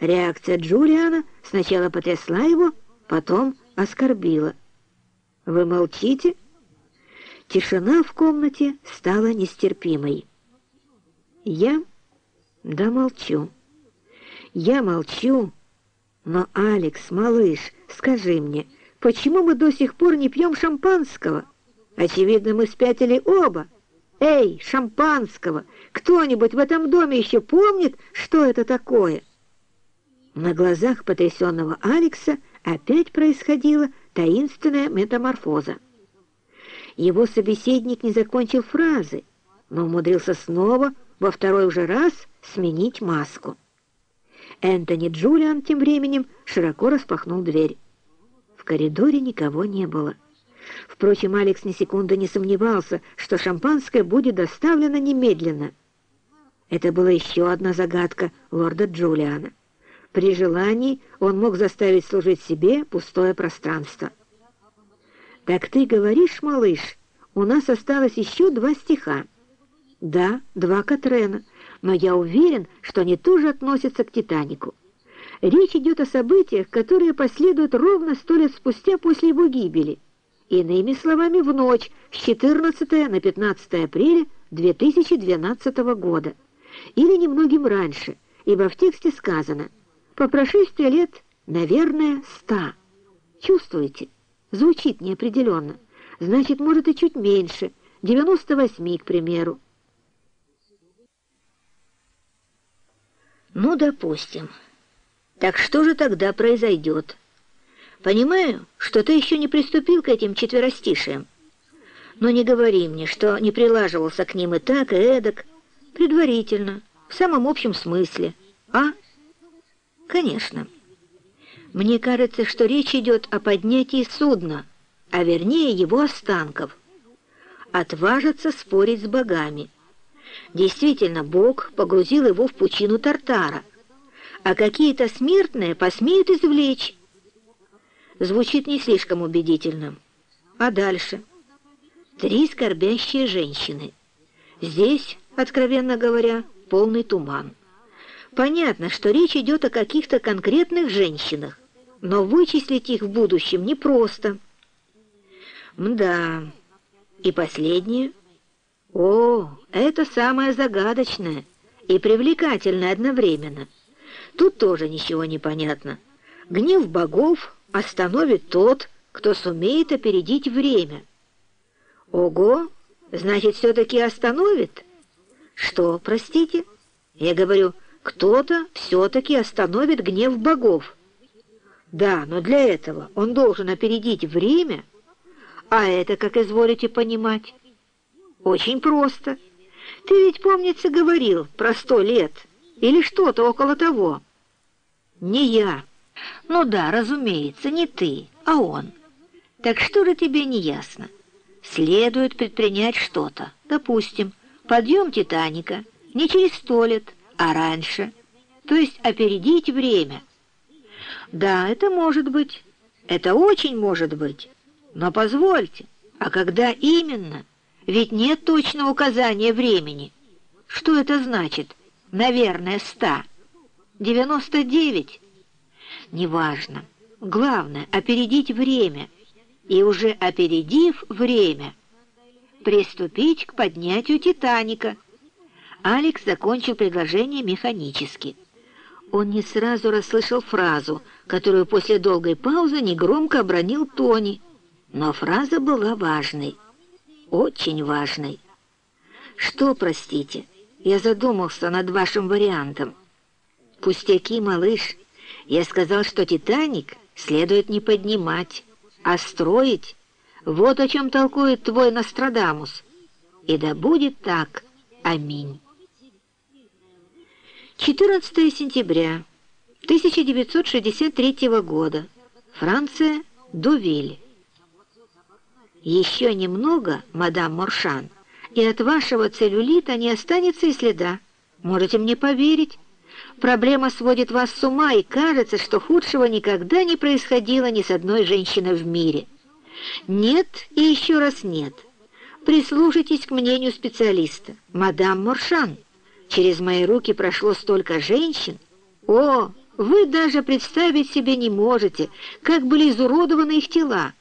Реакция Джулиана сначала потрясла его, потом оскорбила. «Вы молчите?» Тишина в комнате стала нестерпимой. «Я? Да молчу. Я молчу. Но, Алекс, малыш, скажи мне, почему мы до сих пор не пьем шампанского? Очевидно, мы спятили оба. Эй, шампанского! Кто-нибудь в этом доме еще помнит, что это такое?» На глазах потрясенного Алекса опять происходила таинственная метаморфоза. Его собеседник не закончил фразы, но умудрился снова, во второй уже раз, сменить маску. Энтони Джулиан тем временем широко распахнул дверь. В коридоре никого не было. Впрочем, Алекс ни секунды не сомневался, что шампанское будет доставлено немедленно. Это была еще одна загадка лорда Джулиана. При желании он мог заставить служить себе пустое пространство. «Так ты говоришь, малыш, у нас осталось еще два стиха». «Да, два Катрена, но я уверен, что они тоже относятся к «Титанику». Речь идет о событиях, которые последуют ровно сто лет спустя после его гибели. Иными словами, в ночь с 14 на 15 апреля 2012 года. Или немногим раньше, ибо в тексте сказано – по прошествии лет, наверное, ста. Чувствуете? Звучит неопределенно. Значит, может и чуть меньше. 98, к примеру. Ну, допустим. Так что же тогда произойдет? Понимаю, что ты еще не приступил к этим четверостишиям. Но не говори мне, что не прилаживался к ним и так, и эдак. Предварительно, в самом общем смысле. А? Конечно. Мне кажется, что речь идет о поднятии судна, а вернее его останков. Отважатся спорить с богами. Действительно, Бог погрузил его в пучину Тартара, а какие-то смертные посмеют извлечь. Звучит не слишком убедительно. А дальше? Три скорбящие женщины. Здесь, откровенно говоря, полный туман. Понятно, что речь идет о каких-то конкретных женщинах, но вычислить их в будущем непросто. Мда. И последнее. О, это самое загадочное и привлекательное одновременно. Тут тоже ничего не понятно. Гнев богов остановит тот, кто сумеет опередить время. Ого, значит, все-таки остановит? Что, простите? Я говорю, кто-то все-таки остановит гнев богов. Да, но для этого он должен опередить время, а это, как изволите понимать, очень просто. Ты ведь, помнится, говорил про сто лет или что-то около того. Не я. Ну да, разумеется, не ты, а он. Так что же тебе не ясно? Следует предпринять что-то. Допустим, подъем Титаника не через сто лет, а раньше, то есть опередить время. Да, это может быть, это очень может быть, но позвольте, а когда именно? Ведь нет точного указания времени. Что это значит? Наверное, ста. Девяносто девять? Неважно. Главное — опередить время. И уже опередив время, приступить к поднятию «Титаника», Алекс закончил предложение механически. Он не сразу расслышал фразу, которую после долгой паузы негромко обронил Тони. Но фраза была важной, очень важной. «Что, простите, я задумался над вашим вариантом?» «Пустяки, малыш. Я сказал, что «Титаник» следует не поднимать, а строить. Вот о чем толкует твой Нострадамус. И да будет так. Аминь». 14 сентября 1963 года. Франция, Дувиль. Еще немного, мадам Моршан, и от вашего целлюлита не останется и следа. Можете мне поверить. Проблема сводит вас с ума, и кажется, что худшего никогда не происходило ни с одной женщиной в мире. Нет и еще раз нет. Прислушайтесь к мнению специалиста. Мадам Моршан. Через мои руки прошло столько женщин. О, Вы даже представить себе не можете, как были изуродованы их тела,